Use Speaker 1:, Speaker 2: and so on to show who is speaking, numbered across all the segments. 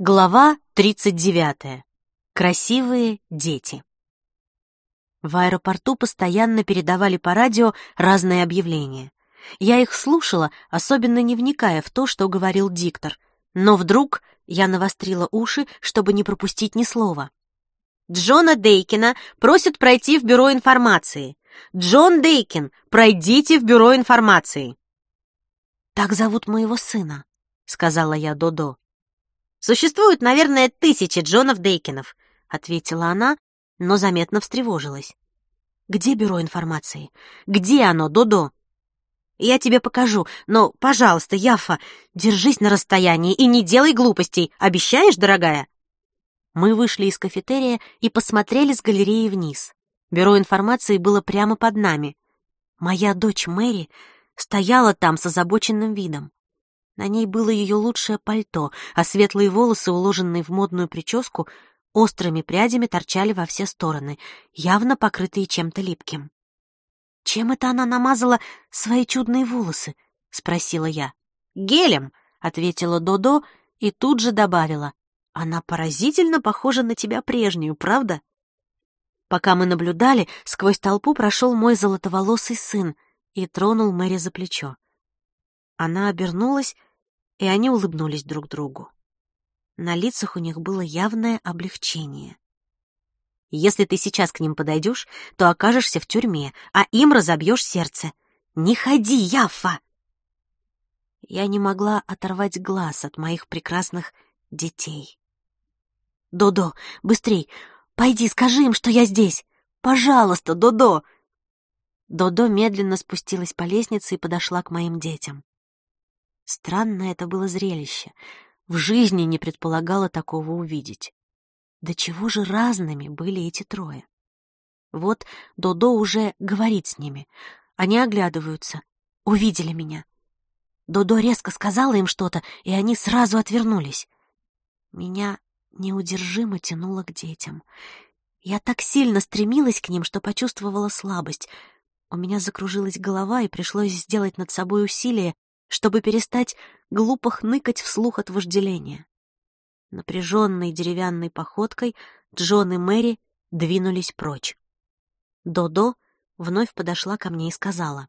Speaker 1: Глава 39. Красивые дети. В аэропорту постоянно передавали по радио разные объявления. Я их слушала, особенно не вникая в то, что говорил диктор. Но вдруг я навострила уши, чтобы не пропустить ни слова. Джона Дейкина просят пройти в бюро информации. Джон Дейкин, пройдите в бюро информации. Так зовут моего сына, сказала я Додо. Существует, наверное, тысячи Джонов Дейкинов, ответила она, но заметно встревожилась. Где бюро информации? Где оно, Додо? Я тебе покажу, но, пожалуйста, Яфа, держись на расстоянии и не делай глупостей. Обещаешь, дорогая? Мы вышли из кафетерия и посмотрели с галереи вниз. Бюро информации было прямо под нами. Моя дочь Мэри стояла там с озабоченным видом. На ней было ее лучшее пальто, а светлые волосы, уложенные в модную прическу, острыми прядями торчали во все стороны, явно покрытые чем-то липким. «Чем это она намазала свои чудные волосы?» — спросила я. «Гелем», — ответила Додо и тут же добавила. «Она поразительно похожа на тебя прежнюю, правда?» Пока мы наблюдали, сквозь толпу прошел мой золотоволосый сын и тронул Мэри за плечо. Она обернулась, и они улыбнулись друг другу. На лицах у них было явное облегчение. «Если ты сейчас к ним подойдешь, то окажешься в тюрьме, а им разобьешь сердце. Не ходи, Яфа!» Я не могла оторвать глаз от моих прекрасных детей. «Додо, быстрей! Пойди, скажи им, что я здесь! Пожалуйста, Додо!» Додо медленно спустилась по лестнице и подошла к моим детям. Странное это было зрелище. В жизни не предполагала такого увидеть. До чего же разными были эти трое? Вот Додо уже говорит с ними. Они оглядываются. Увидели меня. Додо резко сказала им что-то, и они сразу отвернулись. Меня неудержимо тянуло к детям. Я так сильно стремилась к ним, что почувствовала слабость. У меня закружилась голова, и пришлось сделать над собой усилие, чтобы перестать глупо хныкать вслух от вожделения. Напряженной деревянной походкой Джон и Мэри двинулись прочь. Додо вновь подошла ко мне и сказала.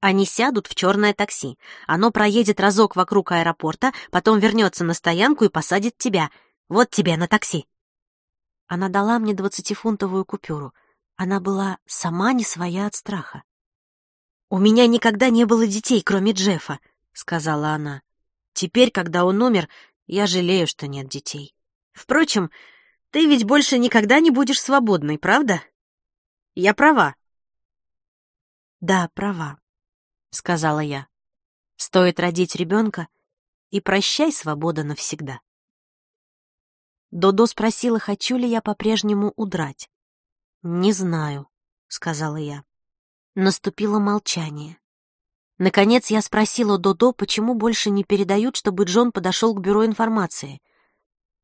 Speaker 1: «Они сядут в черное такси. Оно проедет разок вокруг аэропорта, потом вернется на стоянку и посадит тебя. Вот тебе на такси». Она дала мне двадцатифунтовую купюру. Она была сама не своя от страха. «У меня никогда не было детей, кроме Джеффа», — сказала она. «Теперь, когда он умер, я жалею, что нет детей. Впрочем, ты ведь больше никогда не будешь свободной, правда? Я права». «Да, права», — сказала я. «Стоит родить ребенка, и прощай, свобода навсегда». Додо спросила, хочу ли я по-прежнему удрать. «Не знаю», — сказала я. Наступило молчание. Наконец я спросила Додо, почему больше не передают, чтобы Джон подошел к бюро информации.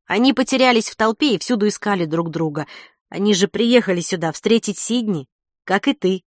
Speaker 1: Они потерялись в толпе и всюду искали друг друга. Они же приехали сюда встретить Сидни, как и ты.